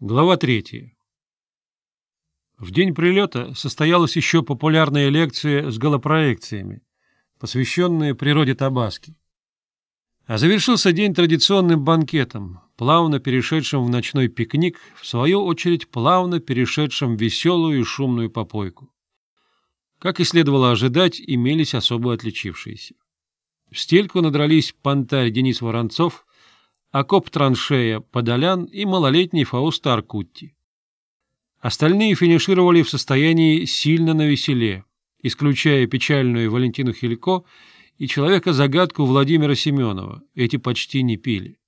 Глава 3. В день прилета состоялась еще популярная лекция с голопроекциями, посвященная природе Табаски. А завершился день традиционным банкетом, плавно перешедшим в ночной пикник, в свою очередь плавно перешедшим в веселую и шумную попойку. Как и следовало ожидать, имелись особо отличившиеся. В стельку надрались понтарь Денис Воронцов — окоп траншея Подолян и малолетний Фауст Аркутти. Остальные финишировали в состоянии сильно навеселе, исключая печальную Валентину Хилько и человека-загадку Владимира Семенова. Эти почти не пили.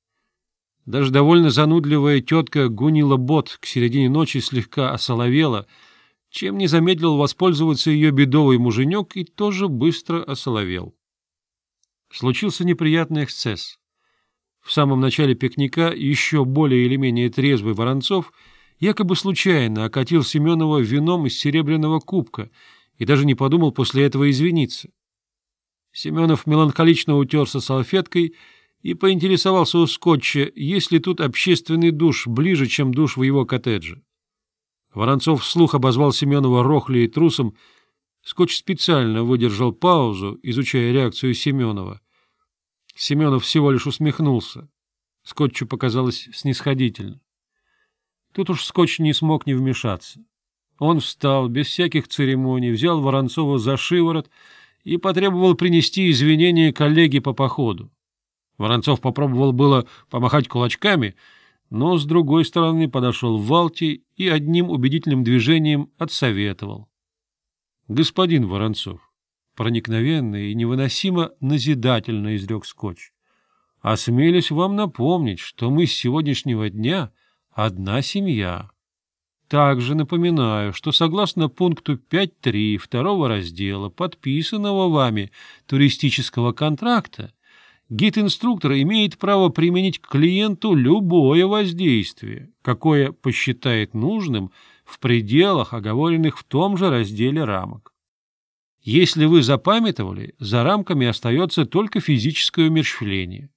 Даже довольно занудливая тетка Гунила Бот к середине ночи слегка осоловела, чем не замедлил воспользоваться ее бедовый муженек и тоже быстро осоловел. Случился неприятный эксцесс. В самом начале пикника еще более или менее трезвый Воронцов якобы случайно окатил Семенова вином из серебряного кубка и даже не подумал после этого извиниться. Семенов меланхолично утерся салфеткой и поинтересовался у Скотча, есть ли тут общественный душ ближе, чем душ в его коттедже. Воронцов вслух обозвал Семенова рохли и трусом. Скотч специально выдержал паузу, изучая реакцию Семенова — Семенов всего лишь усмехнулся. Скотчу показалось снисходительно. Тут уж Скотч не смог не вмешаться. Он встал, без всяких церемоний, взял Воронцова за шиворот и потребовал принести извинения коллеге по походу. Воронцов попробовал было помахать кулачками, но с другой стороны подошел в Валти и одним убедительным движением отсоветовал. — Господин Воронцов, проникновенно и невыносимо назидательно изрек скотч. «Осмелюсь вам напомнить, что мы с сегодняшнего дня одна семья». Также напоминаю, что согласно пункту 5.3 второго раздела подписанного вами туристического контракта, гид-инструктор имеет право применить к клиенту любое воздействие, какое посчитает нужным в пределах, оговоренных в том же разделе рамок. Если вы запамятовали, за рамками остается только физическое умерщвление.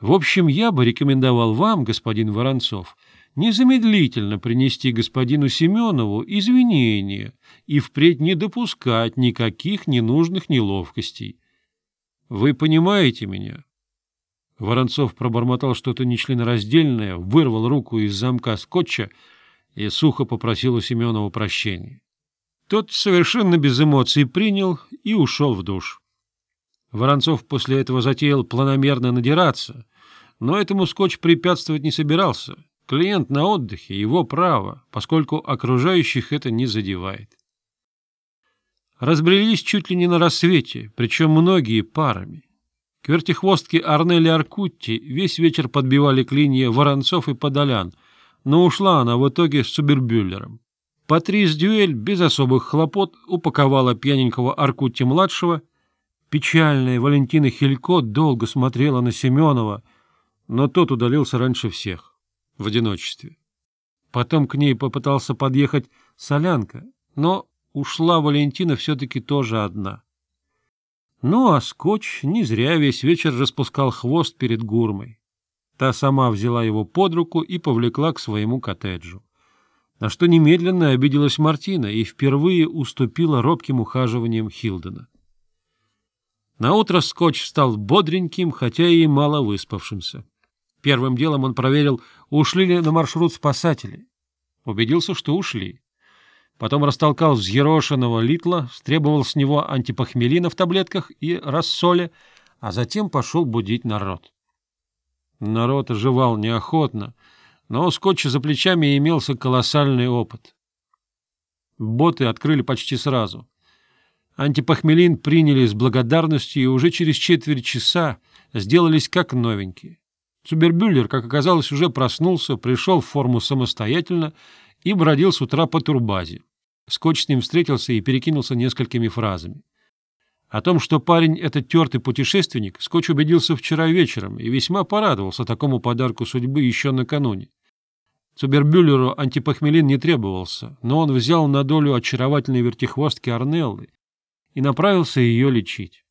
В общем, я бы рекомендовал вам, господин Воронцов, незамедлительно принести господину Семенову извинения и впредь не допускать никаких ненужных неловкостей. Вы понимаете меня?» Воронцов пробормотал что-то нечленораздельное, вырвал руку из замка скотча и сухо попросил у Семенова прощения. Тот совершенно без эмоций принял и ушел в душ. Воронцов после этого затеял планомерно надираться, но этому скотч препятствовать не собирался. Клиент на отдыхе — его право, поскольку окружающих это не задевает. Разбрелись чуть ли не на рассвете, причем многие парами. К вертихвостке Арнели Аркутти весь вечер подбивали клинья Воронцов и Подолян, но ушла она в итоге с Субербюллером. Патрис Дюэль без особых хлопот упаковала пьяненького Аркутти-младшего. Печальная Валентина Хилько долго смотрела на Семенова, но тот удалился раньше всех, в одиночестве. Потом к ней попытался подъехать Солянка, но ушла Валентина все-таки тоже одна. Ну а Скотч не зря весь вечер распускал хвост перед Гурмой. Та сама взяла его под руку и повлекла к своему коттеджу на что немедленно обиделась Мартина и впервые уступила робким ухаживаниям Хилдена. Наутро Скотч стал бодреньким, хотя и мало выспавшимся. Первым делом он проверил, ушли ли на маршрут спасатели. Убедился, что ушли. Потом растолкал взъерошенного Литла, стребовал с него антипохмелина в таблетках и рассоле, а затем пошел будить народ. Народ оживал неохотно — но у скотча за плечами имелся колоссальный опыт. Боты открыли почти сразу. Антипохмелин приняли с благодарностью и уже через четверть часа сделались как новенькие. Цубербюллер, как оказалось, уже проснулся, пришел в форму самостоятельно и бродил с утра по турбазе. Скотч с ним встретился и перекинулся несколькими фразами. О том, что парень — это тертый путешественник, Скотч убедился вчера вечером и весьма порадовался такому подарку судьбы еще накануне. Цубербюллеру антипохмелин не требовался, но он взял на долю очаровательной вертихвостки Арнеллы и направился ее лечить.